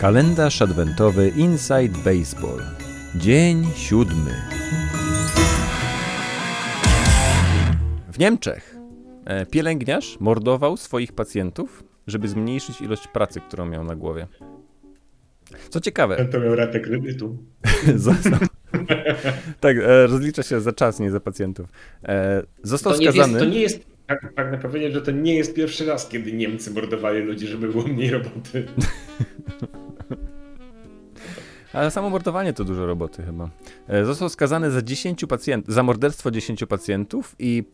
Kalendarz adwentowy Inside Baseball. Dzień siódmy. W Niemczech e, pielęgniarz mordował swoich pacjentów, żeby zmniejszyć ilość pracy, którą miał na głowie. Co ciekawe. To miał ratę kredytu. Został. tak, e, rozlicza się za czas, nie za pacjentów. E, został to nie skazany. Jest, to nie jest, tak, pragnę powiedzieć, że to nie jest pierwszy raz, kiedy Niemcy mordowali ludzi, żeby było mniej roboty. Ale samo mordowanie to dużo roboty chyba. E, Został skazany za 10 pacjentów, za morderstwo 10 pacjentów i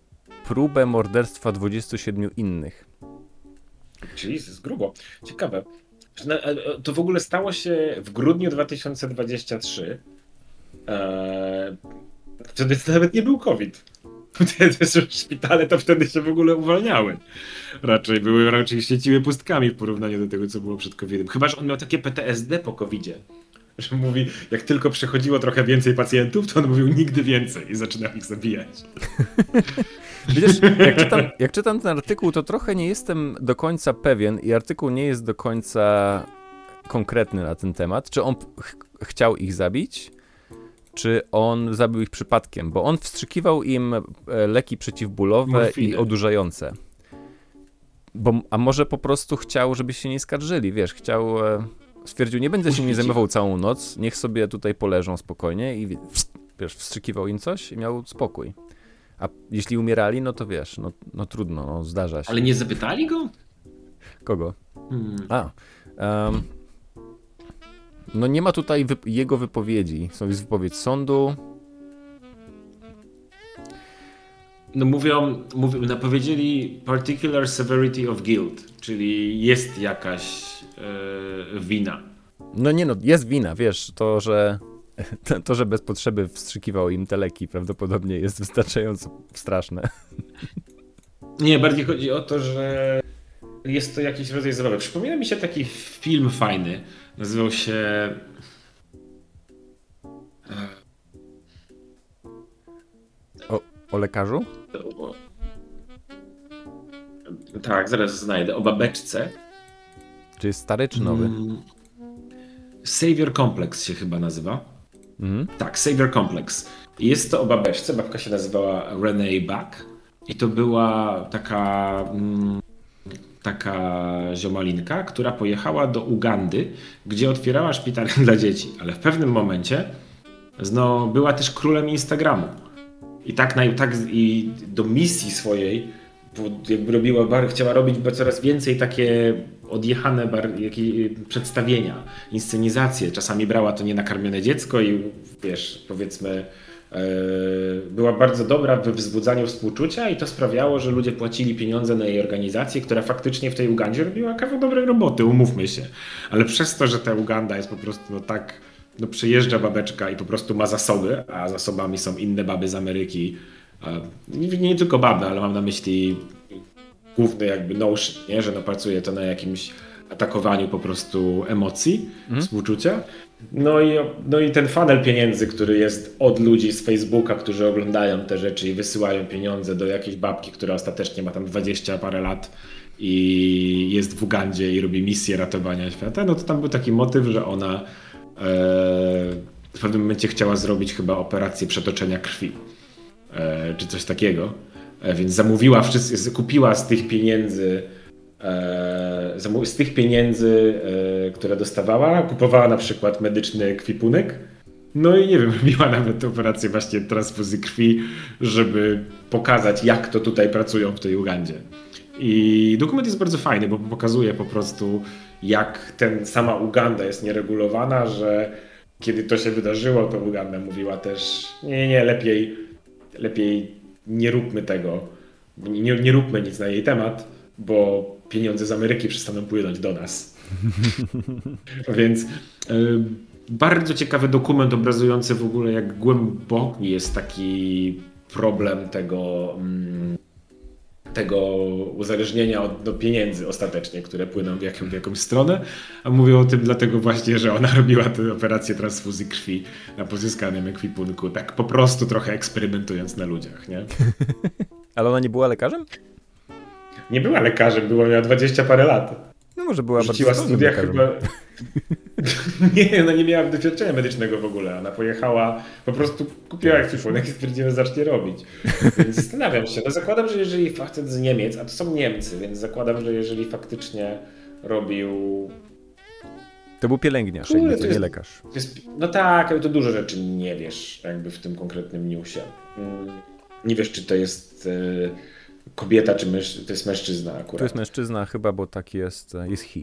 próbę morderstwa 27 innych. Jesus, grubo. Ciekawe. Na- e, To w ogóle stało się w grudniu 2023. Eee, wtedy nawet nie był COVID. Wtedy szpitale to wtedy się w ogóle uwalniały. Raczej były, raczej świeciły pustkami w porównaniu do tego, co było przed COVID-em. Chyba, że on miał takie PTSD po COVID-zie. Że mówi, jak tylko przychodziło trochę więcej pacjentów, to on mówił nigdy więcej i zaczynał ich zabijać. Widzisz, jak czytam, jak czytam ten artykuł, to trochę nie jestem do końca pewien i artykuł nie jest do końca konkretny na ten temat, czy on ch chciał ich zabić, czy on zabił ich przypadkiem, bo on wstrzykiwał im e, leki przeciwbólowe Morfinę. i odurzające. Bo, a może po prostu chciał, żeby się nie skarżyli, wiesz, chciał, e, stwierdził, nie będę się ich. zajmował całą noc, niech sobie tutaj poleżą spokojnie i wiesz, wstrzykiwał im coś i miał spokój. A jeśli umierali, no to wiesz, no, no trudno, no, zdarza się. Ale nie zapytali go? Kogo? Hmm. A. em, no nie ma tutaj wyp- jego wypowiedzi. Są jest wypowiedź sądu. No mówią, mówią, no powiedzieli particular severity of guilt, czyli jest jakaś wina. No nie no, jest wina, wiesz, to, że to, że bez potrzeby wstrzykiwał im te leki prawdopodobnie jest wystarczająco straszne. Nie, bardziej chodzi o to, że jest to jakiś rodzaj zabawy. Przypomina mi się taki film fajny, nazywał się... O lekarzu? o- Tak, zaraz znajdę. O babeczce. Czy jest stary, czy nowy? Mm. Savior Complex się chyba nazywa. Mhm. Tak, Savior Complex. Jest to o babeczce, babka się nazywała Renee Buck i to była taka, mm, taka ziomalinka, która pojechała do Ugandy, gdzie otwierała szpital dla dzieci, ale w pewnym momencie no, była też królem Instagramu. I tak, naj, tak i do misji swojej bo jakby robiła, chciała robić coraz więcej takie odjechane bar, jakie, przedstawienia, inscenizacje. Czasami brała to nienakarmione dziecko i wiesz, powiedzmy, e, była bardzo dobra we wzbudzaniu współczucia i to sprawiało, że ludzie płacili pieniądze na jej organizację, która faktycznie w tej Ugandzie robiła kawał dobrej roboty, umówmy się. Ale przez to, że ta Uganda jest po prostu no tak, no przyjeżdża babeczka i po prostu ma zasoby, a zasobami są inne baby z Ameryki, nie, nie tylko baby, ale mam na myśli główny jakby notion, nie? że no pracuje to na jakimś atakowaniu po prostu emocji, współczucia. No i, no i ten funnel pieniędzy, który jest od ludzi z Facebooka, którzy oglądają te rzeczy i wysyłają pieniądze do jakiejś babki, która ostatecznie ma tam 20 parę lat i jest w Ugandzie i robi misję ratowania świata, no to tam był taki motyw, że ona e, w pewnym momencie chciała zrobić chyba operację przetoczenia krwi e, czy coś takiego. E, Więc zamówiła wszystko, kupiła z tych pieniędzy, e, z tych pieniędzy, e, które dostawała, kupowała na przykład medyczny ekwipunek. No i nie wiem, robiła nawet operację właśnie transfuzji krwi, żeby pokazać, jak to tutaj pracują w tej Ugandzie. I dokument jest bardzo fajny, bo pokazuje po prostu, jak ten sama Uganda jest nieregulowana, że kiedy to się wydarzyło, to Uganda mówiła też, nie, nie, lepiej, lepiej nie róbmy tego, nie, nie róbmy nic na jej temat, bo pieniądze z Ameryki przestaną płynąć do nas. Więc y, bardzo ciekawy dokument obrazujący w ogóle, jak głęboki jest taki problem tego, mm, tego uzależnienia od do pieniędzy ostatecznie, które płyną w, jaką, w jakąś stronę. A mówię o tym dlatego właśnie, że ona robiła tę operację transfuzji krwi na pozyskanym ekwipunku, tak po prostu trochę eksperymentując na ludziach, nie? Ale ona nie była lekarzem? Nie była lekarzem, była miała 20 parę lat. No może była Rzuciła bardzo studia chyba. Nie, ona nie miała doświadczenia medycznego w ogóle. Ona pojechała, po prostu kupiła ekwipunek i stwierdziła, że zacznie robić. Więc zastanawiam się. No zakładam, że jeżeli facet z Niemiec, a to są Niemcy, więc zakładam, że jeżeli faktycznie robił... To był pielęgniarz, Kurde, jakby to to nie jest- lekarz. to Jest, no tak, ale to dużo rzeczy nie wiesz jakby w tym konkretnym newsie. Mm, Nie wiesz, czy to jest e, kobieta, czy męż... to jest mężczyzna akurat. To jest mężczyzna chyba, bo tak jest, jest he.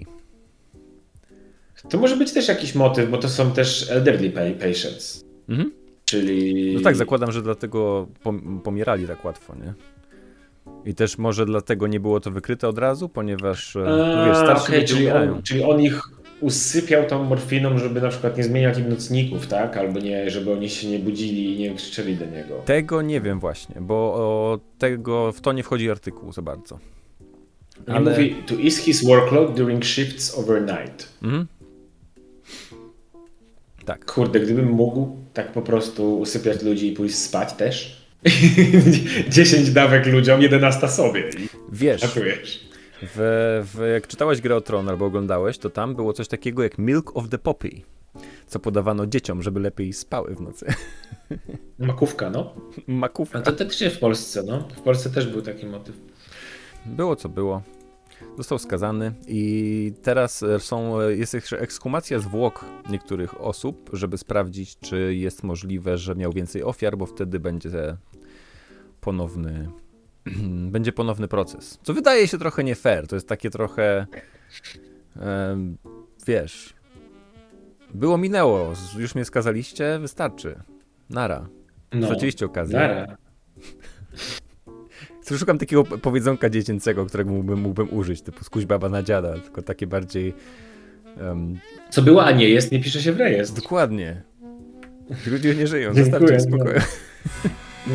To może być też jakiś motyw, bo to są też elderly pa- patients, Mhm. czyli... No tak, zakładam, że dlatego pom- pomierali tak łatwo, nie? I też może dlatego nie było to wykryte od razu, ponieważ, e, wiesz, A, starsi ludzie czyli, on, czyli on ich usypiał tą morfiną, żeby na przykład nie zmieniać im nocników, tak? Albo nie, żeby oni się nie budzili i nie krzyczeli do niego. Tego nie wiem właśnie, bo o tego w to nie wchodzi artykuł za bardzo. Ale- Mówi, to is his workload during shifts overnight. Mhm. Tak. Kurde, gdybym mógł tak po prostu usypiać ludzi i pójść spać też. 10 dawek ludziom, 11 sobie. Wiesz, ratujesz. w, w, jak czytałeś grę o Tron albo oglądałeś, to tam było coś takiego jak Milk of the Poppy, co podawano dzieciom, żeby lepiej spały w nocy. Makówka, no. Makówka. A to też w Polsce, no. W Polsce też był taki motyw. Było co było. Został skazany i teraz e, są, e, jest jeszcze ekshumacja zwłok niektórych osób, żeby sprawdzić, czy jest możliwe, że miał więcej ofiar, bo wtedy będzie ponowny, będzie ponowny proces. Co wydaje się trochę nie fair. To jest takie trochę, wiesz, było minęło, już mnie skazaliście, wystarczy. Nara. No. Straciliście okazję. Nara. Szukam takiego powiedzonka dziecięcego, którego mógłbym, mógłbym użyć, typu skuś baba na dziada, tylko takie bardziej... em, Co było, a nie jest, nie pisze się w rejestr. dokładnie. Ludzie nie żyją, Dziękuję, zostawcie w spokoju. No.